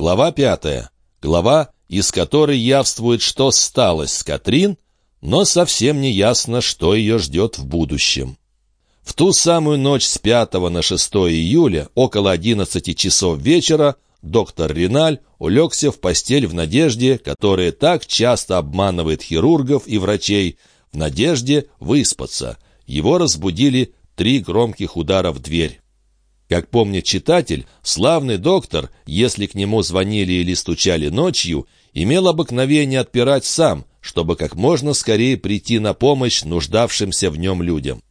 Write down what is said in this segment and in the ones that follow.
Глава пятая. Глава, из которой явствует, что сталось с Катрин, но совсем не ясно, что ее ждет в будущем. В ту самую ночь с 5 на 6 июля, около 11 часов вечера, доктор Риналь улегся в постель в надежде, которая так часто обманывает хирургов и врачей, в надежде выспаться. Его разбудили три громких удара в дверь. Как помнит читатель, славный доктор, если к нему звонили или стучали ночью, имел обыкновение отпирать сам, чтобы как можно скорее прийти на помощь нуждавшимся в нем людям.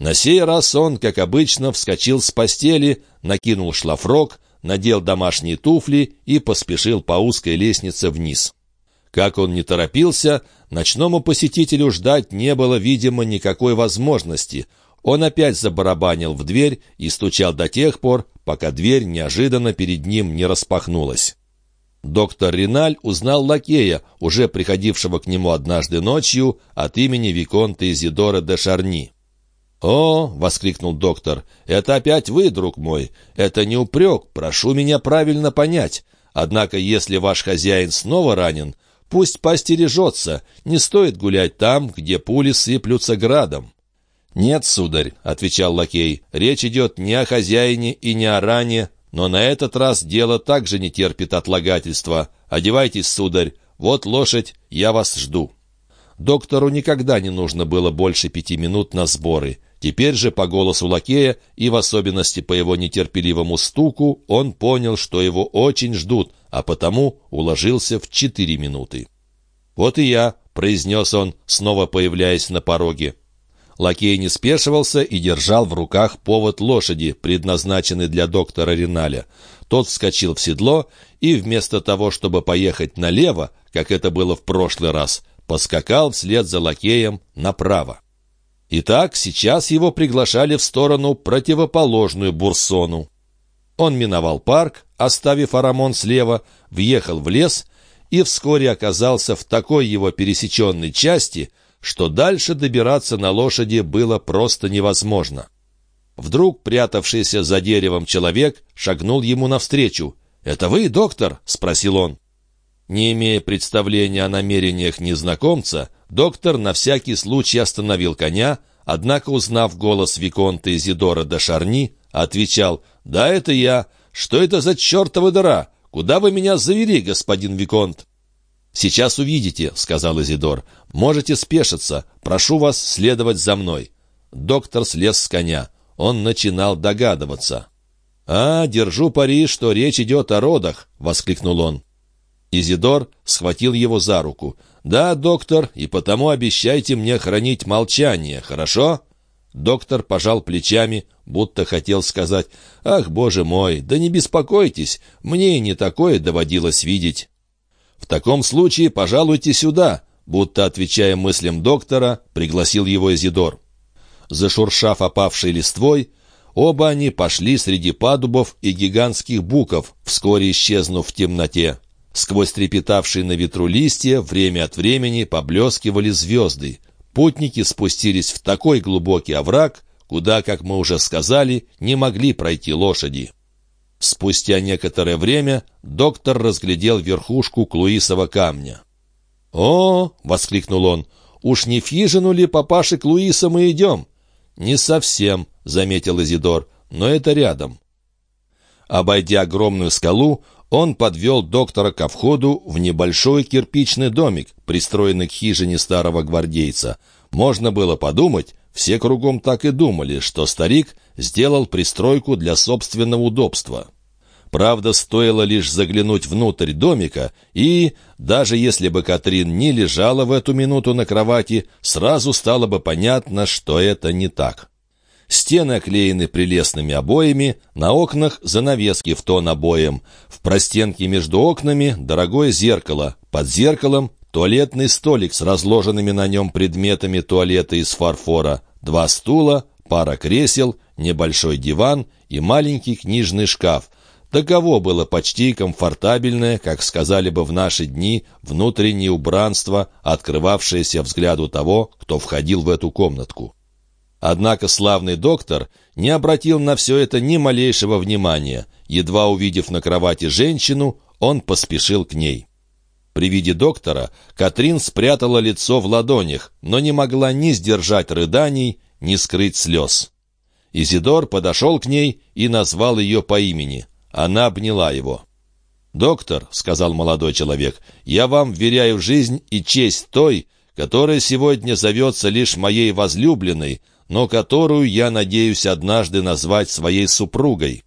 На сей раз он, как обычно, вскочил с постели, накинул шлафрок, надел домашние туфли и поспешил по узкой лестнице вниз. Как он не торопился, ночному посетителю ждать не было, видимо, никакой возможности. Он опять забарабанил в дверь и стучал до тех пор, пока дверь неожиданно перед ним не распахнулась. Доктор Риналь узнал лакея, уже приходившего к нему однажды ночью, от имени Виконта Изидора де Шарни. «О!» — воскликнул доктор. «Это опять вы, друг мой. Это не упрек, прошу меня правильно понять. Однако, если ваш хозяин снова ранен, пусть постережется, не стоит гулять там, где пули сыплются градом». «Нет, сударь», — отвечал лакей, — «речь идет не о хозяине и не о ране, но на этот раз дело также не терпит отлагательства. Одевайтесь, сударь, вот лошадь, я вас жду». Доктору никогда не нужно было больше пяти минут на сборы. Теперь же по голосу лакея и в особенности по его нетерпеливому стуку он понял, что его очень ждут, а потому уложился в четыре минуты. «Вот и я», — произнес он, снова появляясь на пороге. Лакей не спешивался и держал в руках повод лошади, предназначенный для доктора Риналя. Тот вскочил в седло и вместо того, чтобы поехать налево, как это было в прошлый раз, поскакал вслед за лакеем направо. Итак, сейчас его приглашали в сторону противоположную Бурсону. Он миновал парк, оставив Арамон слева, въехал в лес и вскоре оказался в такой его пересеченной части, что дальше добираться на лошади было просто невозможно. Вдруг прятавшийся за деревом человек шагнул ему навстречу. «Это вы, доктор?» — спросил он. Не имея представления о намерениях незнакомца, доктор на всякий случай остановил коня, однако, узнав голос Виконта Изидора де Шарни, отвечал «Да, это я. Что это за чертова дыра? Куда вы меня завели, господин Виконт?» «Сейчас увидите», — сказал Изидор. «Можете спешиться. Прошу вас следовать за мной». Доктор слез с коня. Он начинал догадываться. «А, держу пари, что речь идет о родах», — воскликнул он. Изидор схватил его за руку. «Да, доктор, и потому обещайте мне хранить молчание, хорошо?» Доктор пожал плечами, будто хотел сказать, «Ах, боже мой, да не беспокойтесь, мне и не такое доводилось видеть». «В таком случае пожалуйте сюда», будто, отвечая мыслям доктора, пригласил его Изидор. Зашуршав опавшей листвой, оба они пошли среди падубов и гигантских буков, вскоре исчезнув в темноте. Сквозь трепетавшие на ветру листья время от времени поблескивали звезды. Путники спустились в такой глубокий овраг, куда, как мы уже сказали, не могли пройти лошади. Спустя некоторое время доктор разглядел верхушку Клуисова камня. «О!» — воскликнул он. «Уж не в хижину ли папаши Клуиса мы идем?» «Не совсем», — заметил Изидор, — «но это рядом». Обойдя огромную скалу, он подвел доктора ко входу в небольшой кирпичный домик, пристроенный к хижине старого гвардейца. Можно было подумать, все кругом так и думали, что старик сделал пристройку для собственного удобства. Правда, стоило лишь заглянуть внутрь домика, и, даже если бы Катрин не лежала в эту минуту на кровати, сразу стало бы понятно, что это не так. Стены оклеены прелестными обоями, на окнах занавески в тон обоям. В простенке между окнами дорогое зеркало, под зеркалом туалетный столик с разложенными на нем предметами туалета из фарфора, два стула, пара кресел, небольшой диван и маленький книжный шкаф. Таково было почти комфортабельное, как сказали бы в наши дни, внутреннее убранство, открывавшееся взгляду того, кто входил в эту комнатку. Однако славный доктор не обратил на все это ни малейшего внимания. Едва увидев на кровати женщину, он поспешил к ней. При виде доктора Катрин спрятала лицо в ладонях, но не могла ни сдержать рыданий, ни скрыть слез. Изидор подошел к ней и назвал ее по имени. Она обняла его. «Доктор», — сказал молодой человек, — «я вам вверяю жизнь и честь той, которая сегодня зовется лишь моей возлюбленной, но которую я надеюсь однажды назвать своей супругой».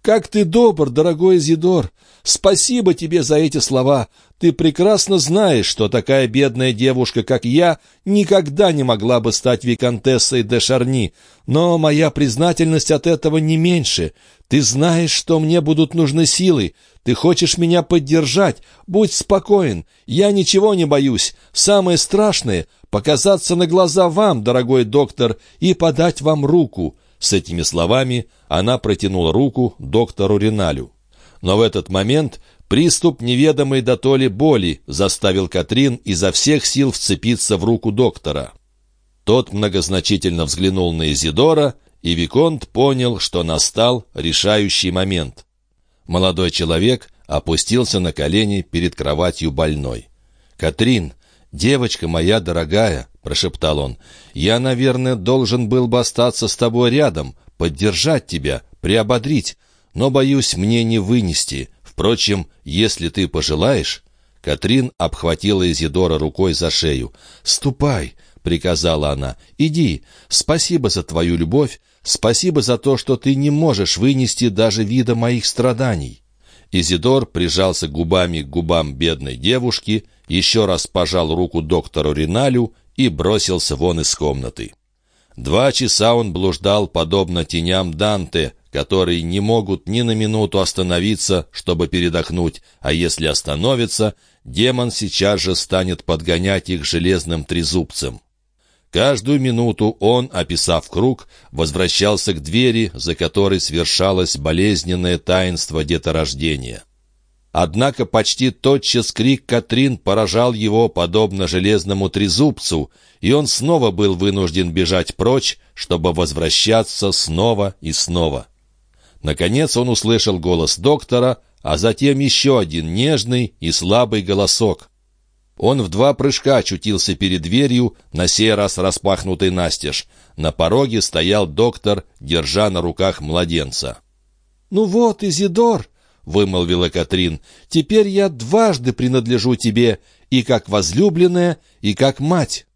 «Как ты добр, дорогой Зидор! Спасибо тебе за эти слова! Ты прекрасно знаешь, что такая бедная девушка, как я, никогда не могла бы стать виконтессой де Шарни, но моя признательность от этого не меньше. Ты знаешь, что мне будут нужны силы. Ты хочешь меня поддержать. Будь спокоен. Я ничего не боюсь. Самое страшное — показаться на глаза вам, дорогой доктор, и подать вам руку». С этими словами она протянула руку доктору Риналю. Но в этот момент приступ неведомой до толи боли заставил Катрин изо всех сил вцепиться в руку доктора. Тот многозначительно взглянул на Изидора, и Виконт понял, что настал решающий момент. Молодой человек опустился на колени перед кроватью больной. «Катрин, девочка моя дорогая», — прошептал он, — «я, наверное, должен был бы остаться с тобой рядом, поддержать тебя, приободрить, но, боюсь, мне не вынести. Впрочем, если ты пожелаешь...» Катрин обхватила Изидора рукой за шею. «Ступай!» — приказала она. «Иди. Спасибо за твою любовь. Спасибо за то, что ты не можешь вынести даже вида моих страданий». Изидор прижался губами к губам бедной девушки, еще раз пожал руку доктору Риналю и бросился вон из комнаты. Два часа он блуждал, подобно теням Данте, которые не могут ни на минуту остановиться, чтобы передохнуть, а если остановятся, демон сейчас же станет подгонять их железным трезубцем. Каждую минуту он, описав круг, возвращался к двери, за которой свершалось болезненное таинство деторождения. Однако почти тотчас крик Катрин поражал его подобно железному трезубцу, и он снова был вынужден бежать прочь, чтобы возвращаться снова и снова. Наконец он услышал голос доктора, а затем еще один нежный и слабый голосок. Он в два прыжка очутился перед дверью, на сей раз распахнутой настежь. На пороге стоял доктор, держа на руках младенца. «Ну вот, Изидор!» — вымолвила Катрин. «Теперь я дважды принадлежу тебе, и как возлюбленная, и как мать».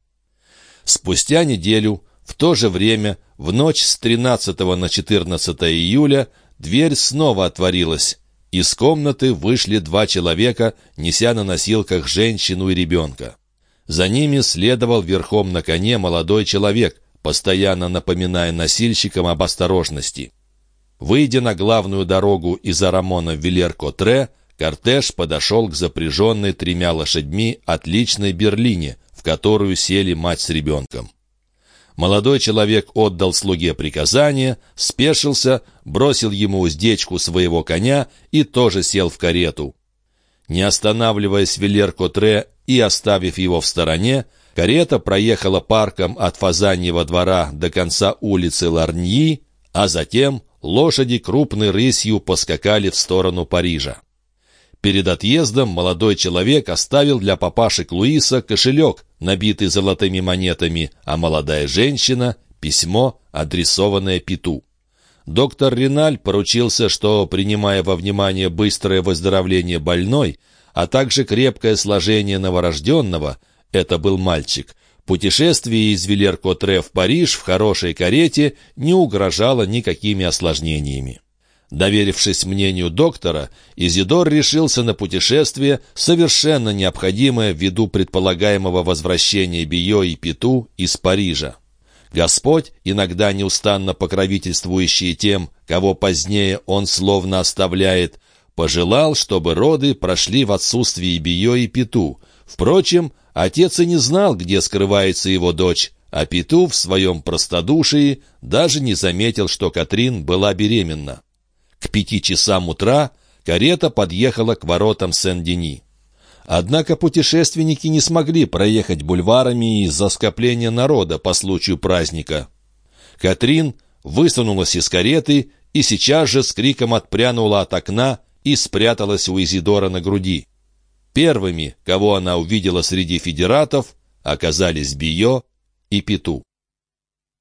Спустя неделю, в то же время, в ночь с 13 на 14 июля, дверь снова отворилась. Из комнаты вышли два человека, неся на носилках женщину и ребенка. За ними следовал верхом на коне молодой человек, постоянно напоминая носильщикам об осторожности. Выйдя на главную дорогу из Арамона в Вилер-Котре, кортеж подошел к запряженной тремя лошадьми отличной Берлине, в которую сели мать с ребенком. Молодой человек отдал слуге приказание, спешился, бросил ему уздечку своего коня и тоже сел в карету. Не останавливаясь в Вилер-Котре и оставив его в стороне, карета проехала парком от Фазаньего двора до конца улицы Ларньи, а затем лошади крупной рысью поскакали в сторону Парижа. Перед отъездом молодой человек оставил для папашек Луиса кошелек, набитый золотыми монетами, а молодая женщина — письмо, адресованное Пету. Доктор Риналь поручился, что, принимая во внимание быстрое выздоровление больной, а также крепкое сложение новорожденного, это был мальчик, путешествие из Вилер-Котре в Париж в хорошей карете не угрожало никакими осложнениями. Доверившись мнению доктора, Изидор решился на путешествие, совершенно необходимое ввиду предполагаемого возвращения Био и Пету из Парижа. Господь, иногда неустанно покровительствующий тем, кого позднее он словно оставляет, пожелал, чтобы роды прошли в отсутствии Био и Пету. Впрочем, отец и не знал, где скрывается его дочь, а Пету в своем простодушии даже не заметил, что Катрин была беременна. К пяти часам утра карета подъехала к воротам Сен-Дени. Однако путешественники не смогли проехать бульварами из-за скопления народа по случаю праздника. Катрин высунулась из кареты и сейчас же с криком отпрянула от окна и спряталась у Изидора на груди. Первыми, кого она увидела среди федератов, оказались Био и Пету.